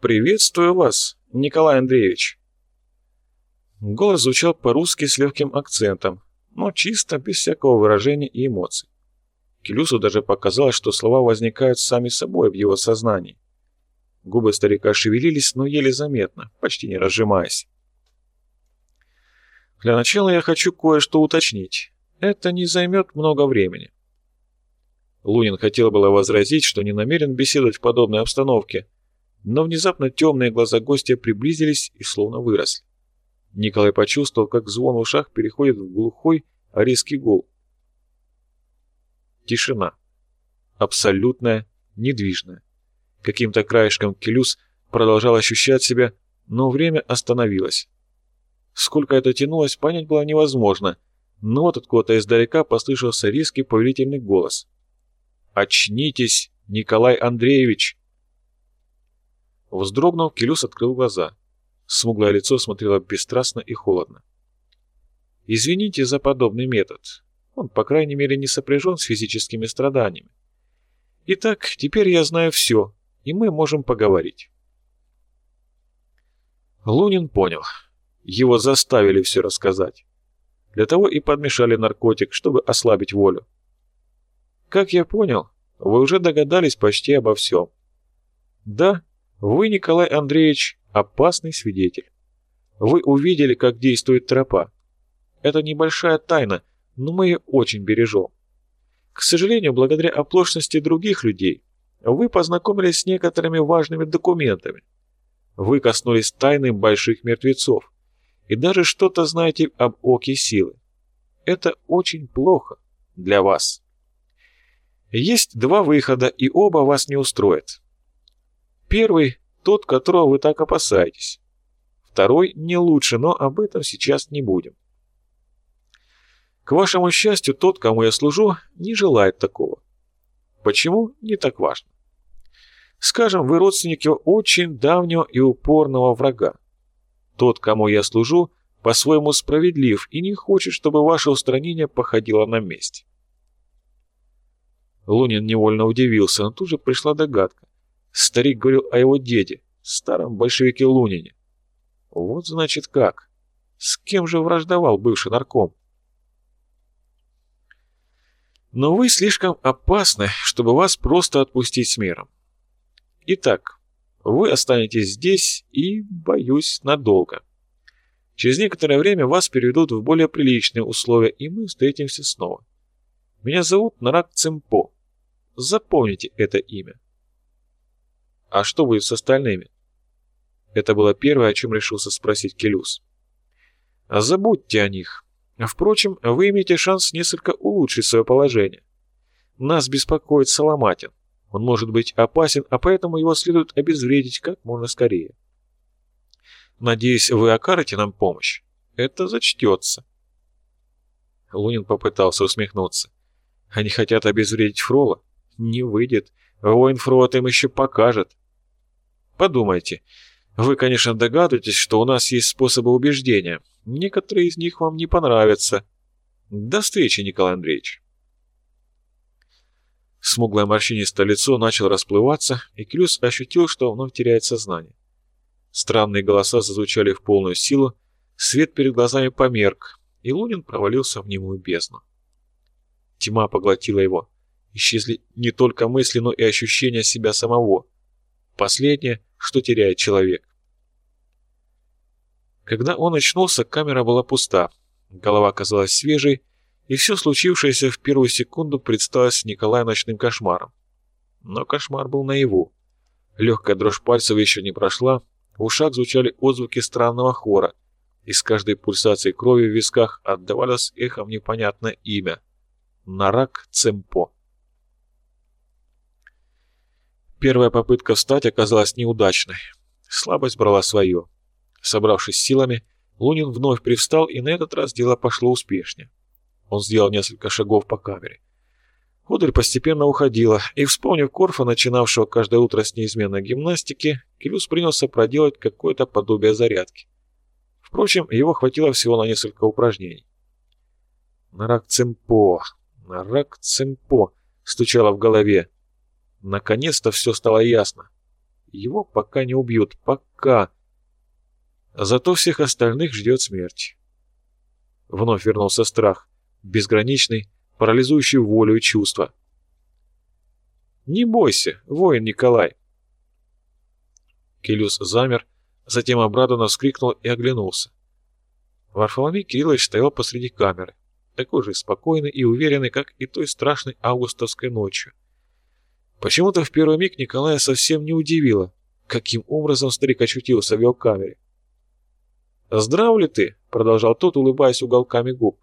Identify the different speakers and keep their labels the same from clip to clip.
Speaker 1: «Приветствую вас, Николай Андреевич!» Голос звучал по-русски с легким акцентом, но чисто, без всякого выражения и эмоций. Келюсу даже показалось, что слова возникают сами собой в его сознании. Губы старика шевелились, но еле заметно, почти не разжимаясь. «Для начала я хочу кое-что уточнить. Это не займет много времени». Лунин хотел было возразить, что не намерен беседовать в подобной обстановке, но внезапно темные глаза гостя приблизились и словно выросли. Николай почувствовал, как звон в ушах переходит в глухой, резкий гул. Тишина. Абсолютная, недвижная. Каким-то краешком Келюс продолжал ощущать себя, но время остановилось. Сколько это тянулось, понять было невозможно, но вот откуда-то издалека послышался резкий повелительный голос. «Очнитесь, Николай Андреевич!» Вздрогнув, Келюс открыл глаза. Смуглое лицо смотрело бесстрастно и холодно. «Извините за подобный метод. Он, по крайней мере, не сопряжен с физическими страданиями. Итак, теперь я знаю все, и мы можем поговорить». Лунин понял. Его заставили все рассказать. Для того и подмешали наркотик, чтобы ослабить волю. Как я понял, вы уже догадались почти обо всем. Да, вы, Николай Андреевич, опасный свидетель. Вы увидели, как действует тропа. Это небольшая тайна, но мы ее очень бережем. К сожалению, благодаря оплошности других людей, вы познакомились с некоторыми важными документами. Вы коснулись тайны больших мертвецов и даже что-то знаете об оке силы. Это очень плохо для вас. Есть два выхода, и оба вас не устроят. Первый – тот, которого вы так опасаетесь. Второй не лучше, но об этом сейчас не будем. К вашему счастью, тот, кому я служу, не желает такого. Почему? Не так важно. Скажем, вы родственник его очень давнего и упорного врага. Тот, кому я служу, по-своему справедлив и не хочет, чтобы ваше устранение походило на месть. Лунин невольно удивился, но тут же пришла догадка. Старик говорил о его деде, старом большевике Лунине. Вот значит как. С кем же враждовал бывший нарком? Но вы слишком опасны, чтобы вас просто отпустить с миром. Итак, вы останетесь здесь и, боюсь, надолго. Через некоторое время вас переведут в более приличные условия, и мы встретимся снова. Меня зовут Нарак Цемпо. Запомните это имя. А что будет с остальными? Это было первое, о чем решился спросить Келюс. Забудьте о них. Впрочем, вы имеете шанс несколько улучшить свое положение. Нас беспокоит Соломатин. Он может быть опасен, а поэтому его следует обезвредить как можно скорее. Надеюсь, вы окажете нам помощь. Это зачтется. Лунин попытался усмехнуться. Они хотят обезвредить Фрола? Не выйдет. Воин Фрот им еще покажет. Подумайте. Вы, конечно, догадываетесь, что у нас есть способы убеждения. Некоторые из них вам не понравятся. До встречи, Николай Андреевич. Смуглое морщинистое лицо начало расплываться, и Клюс ощутил, что вновь теряет сознание. Странные голоса зазвучали в полную силу, свет перед глазами померк, и Лунин провалился в немую бездну. Тьма поглотила его. Исчезли не только мысли, но и ощущения себя самого. Последнее, что теряет человек. Когда он очнулся, камера была пуста, голова казалась свежей, и все случившееся в первую секунду предсталось Николаю ночным кошмаром. Но кошмар был наяву. Легкая дрожь пальцев еще не прошла, в ушах звучали отзвуки странного хора, и с каждой пульсацией крови в висках отдавалось эхом непонятное имя — Нарак Цемпо. Первая попытка встать оказалась неудачной. Слабость брала свое. Собравшись силами, Лунин вновь привстал, и на этот раз дело пошло успешнее. Он сделал несколько шагов по камере. Одурь постепенно уходила, и, вспомнив Корфа, начинавшего каждое утро с неизменной гимнастики, Келюс принялся проделать какое-то подобие зарядки. Впрочем, его хватило всего на несколько упражнений. «Нарак Цемпо! Нарак Цемпо!» стучало в голове. Наконец-то все стало ясно. Его пока не убьют. Пока. Зато всех остальных ждет смерть. Вновь вернулся страх. Безграничный, парализующий волю и чувства. «Не бойся, воин Николай!» Келюс замер, затем обрадованно вскрикнул и оглянулся. Варфоломей Кириллович стоял посреди камеры, такой же спокойный и уверенный, как и той страшной августовской ночью. Почему-то в первый миг Николая совсем не удивило, каким образом старик очутился в его камере. «Здрав ли ты?» — продолжал тот, улыбаясь уголками губ.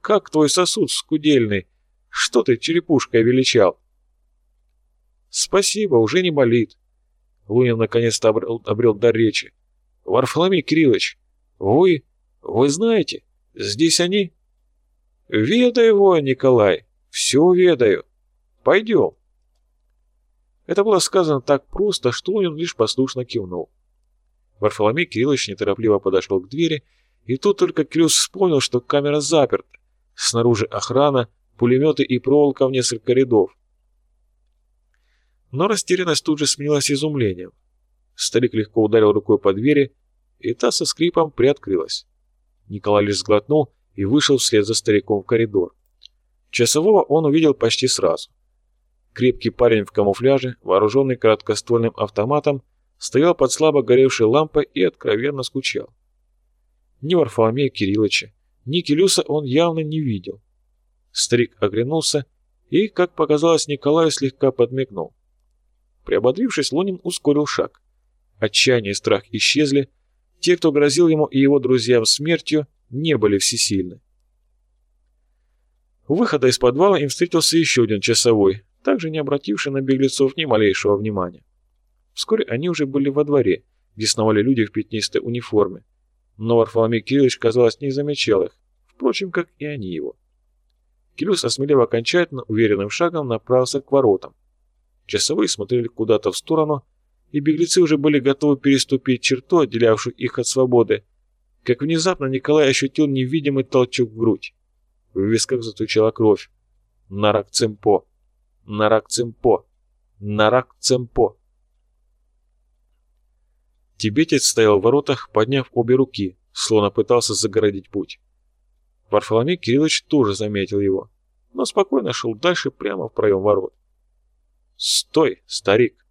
Speaker 1: «Как твой сосуд скудельный? Что ты черепушкой величал?» «Спасибо, уже не болит». Лунин наконец-то обрел, обрел дар речи. «Варфоломей Кириллович, вы... вы знаете, здесь они...» «Ведаю, воин Николай, все ведаю. Пойдем». Это было сказано так просто, что Лунин лишь послушно кивнул. Варфоломей Кириллович неторопливо подошел к двери, и тут только Клюс вспомнил, что камера заперта. Снаружи охрана, пулеметы и проволока в несколько рядов. Но растерянность тут же сменилась изумлением. Старик легко ударил рукой по двери, и та со скрипом приоткрылась. Николай лишь сглотнул и вышел вслед за стариком в коридор. Часового он увидел почти сразу. Крепкий парень в камуфляже, вооруженный короткоствольным автоматом, стоял под слабо горевшей лампой и откровенно скучал. Ни Варфоломея Кирилловича, ни Келюса он явно не видел. Старик оглянулся и, как показалось Николаю, слегка подмигнул. Приободрившись, Лунин ускорил шаг. Отчаяние и страх исчезли, те, кто грозил ему и его друзьям смертью, не были всесильны. У выхода из подвала им встретился еще один часовой, также не обративший на беглецов ни малейшего внимания. Вскоре они уже были во дворе, где сновали люди в пятнистой униформе. Но Варфоломей Кириллович, казалось, не замечал их, впрочем, как и они его. Кирюс, осмелев окончательно, уверенным шагом направился к воротам. Часовые смотрели куда-то в сторону, и беглецы уже были готовы переступить черту, отделявшую их от свободы, как внезапно Николай ощутил невидимый толчок в грудь. В висках затучала кровь. Нарак Цемпо! Нарак Цемпо! Нарак Цемпо! Тибетец стоял в воротах, подняв обе руки, словно пытался загородить путь. Варфоломей Кириллович тоже заметил его, но спокойно шел дальше прямо в проем ворот. «Стой, старик!»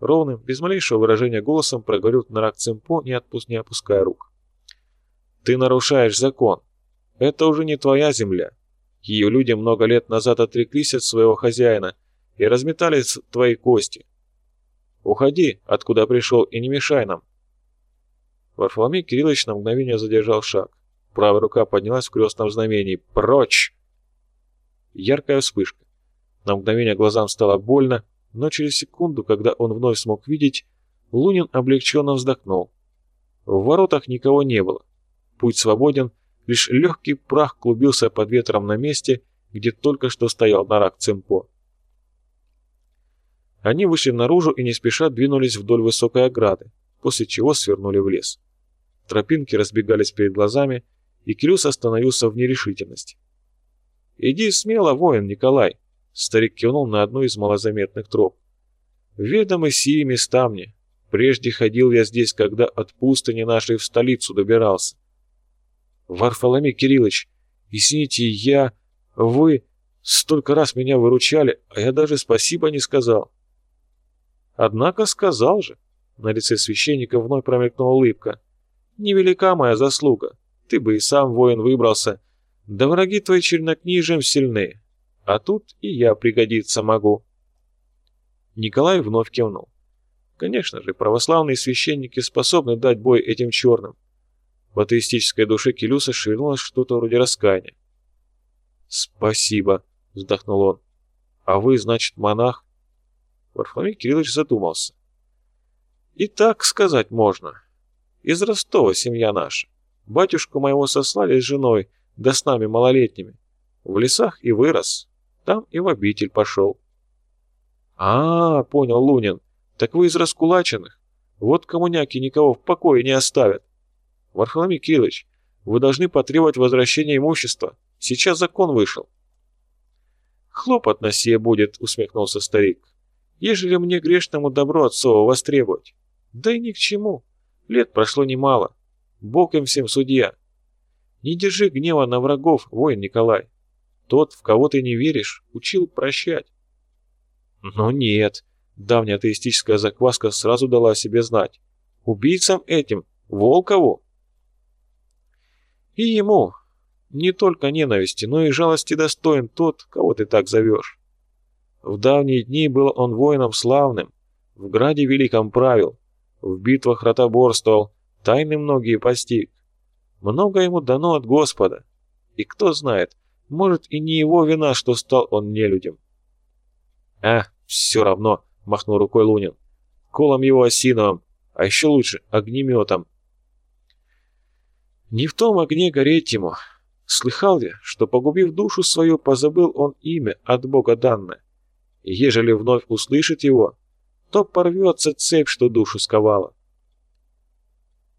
Speaker 1: Ровным, без малейшего выражения голосом проговорил Нарак Цемпо, не, отпуск, не опуская рук. «Ты нарушаешь закон. Это уже не твоя земля. Ее люди много лет назад отреклись от своего хозяина и разметали твои кости. Уходи, откуда пришел, и не мешай нам. Варфоломей Кириллович на мгновение задержал шаг. Правая рука поднялась в крестном знамении. «Прочь!» Яркая вспышка. На мгновение глазам стало больно, но через секунду, когда он вновь смог видеть, Лунин облегченно вздохнул. В воротах никого не было. Путь свободен, лишь легкий прах клубился под ветром на месте, где только что стоял Нарак Цемпо. Они вышли наружу и не спеша двинулись вдоль высокой ограды, после чего свернули в лес. Тропинки разбегались перед глазами, и Кирюс остановился в нерешительности. «Иди смело, воин Николай!» — старик кивнул на одну из малозаметных троп. «Ведомы сии места мне. Прежде ходил я здесь, когда от пустыни нашей в столицу добирался. Варфоломей Кириллович, извините, я... Вы столько раз меня выручали, а я даже спасибо не сказал. Однако сказал же. На лице священника вновь промелькнула улыбка. Невелика моя заслуга. Ты бы и сам воин выбрался. Да враги твои чернокнижием сильны. А тут и я пригодиться могу. Николай вновь кивнул. Конечно же, православные священники способны дать бой этим черным. В атеистической душе Келюса шевельнулось что-то вроде раскаяния. «Спасибо», — вздохнул он. «А вы, значит, монах?» Варфоломей Кириллович задумался. «И так сказать можно. Из Ростова семья наша. Батюшку моего сослали с женой, да с нами малолетними. В лесах и вырос. Там и в обитель пошел». «А, -а понял Лунин, так вы из раскулаченных. Вот коммуняки никого в покое не оставят. Варфоломей Кириллович, вы должны потребовать возвращения имущества. Сейчас закон вышел». «Хлопот на сие будет», — усмехнулся старик. ежели мне грешному добро отцово востребовать? Да и ни к чему. Лет прошло немало. Бог им всем судья. Не держи гнева на врагов, воин Николай. Тот, в кого ты не веришь, учил прощать. Но нет, давняя атеистическая закваска сразу дала себе знать. Убийцам этим, Волкову. И ему не только ненависти, но и жалости достоин тот, кого ты так зовешь. В давние дни был он воином славным, в граде великом правил, в битвах ротоборствовал, тайны многие постиг. Много ему дано от Господа. И кто знает, может и не его вина, что стал он нелюдем. «А, все равно», — махнул рукой Лунин. «Колом его осиновым, а еще лучше огнеметом». Не в том огне гореть ему. Слыхал я, что, погубив душу свою, позабыл он имя от Бога данное. И ежели вновь услышит его, то порвется цепь, что душу сковала.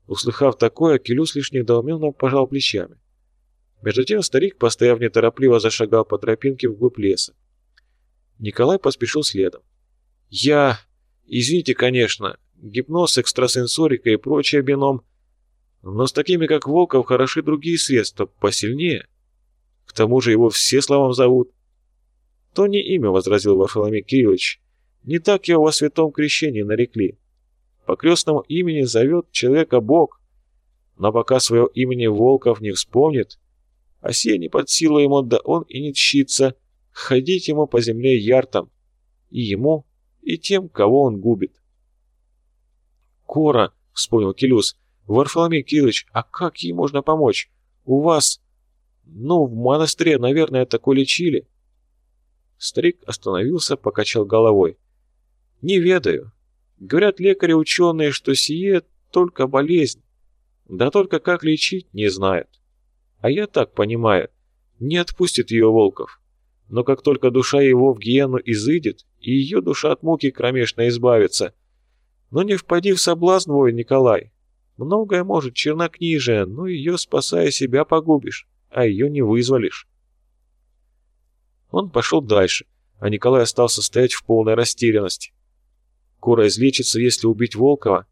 Speaker 1: Услыхав такое, Келюс лишь недоуменно пожал плечами. Между тем старик, постояв неторопливо, зашагал по тропинке вглубь леса. Николай поспешил следом. «Я... Извините, конечно, гипноз, экстрасенсорика и прочее бином, но с такими, как Волков, хороши другие средства, посильнее. К тому же его все словом зовут». «То не имя», — возразил Варфоломей Кириллович. «Не так его во святом крещении нарекли. По крестному имени зовет человека Бог, но пока своего имени Волков не вспомнит, а сие не под силу ему, да он и не тщится ходить ему по земле яртом, и ему, и тем, кого он губит. «Кора», — вспомнил Келюс, — «Варфоломей Кириллович, а как ей можно помочь? У вас, ну, в монастыре, наверное, такой лечили». Старик остановился, покачал головой. «Не ведаю. Говорят лекари-ученые, что сие только болезнь. Да только как лечить, не знают. А я так понимаю, не отпустит ее Волков. Но как только душа его в гиену изыдет, и ее душа от муки кромешно избавится. Но не впади в соблазн, воин Николай. Многое может чернокнижие, но ее, спасая себя, погубишь, а ее не вызволишь. Он пошел дальше, а Николай остался стоять в полной растерянности. Кора излечится, если убить Волкова?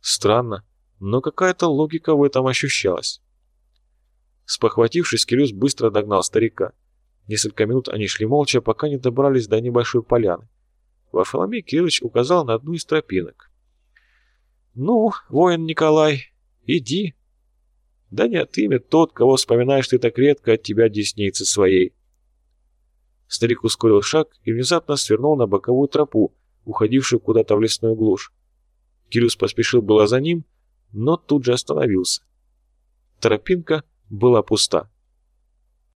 Speaker 1: Странно, но какая-то логика в этом ощущалась. Спохватившись, Кирюс быстро догнал старика. Несколько минут они шли молча, пока не добрались до небольшой поляны. Варфоломей Кириллович указал на одну из тропинок. «Ну, воин Николай, иди. Да не отымет тот, кого вспоминаешь ты так редко от тебя десницы своей». Старик ускорил шаг и внезапно свернул на боковую тропу, уходившую куда-то в лесную глушь. Кирюс поспешил было за ним, но тут же остановился. Тропинка была пуста.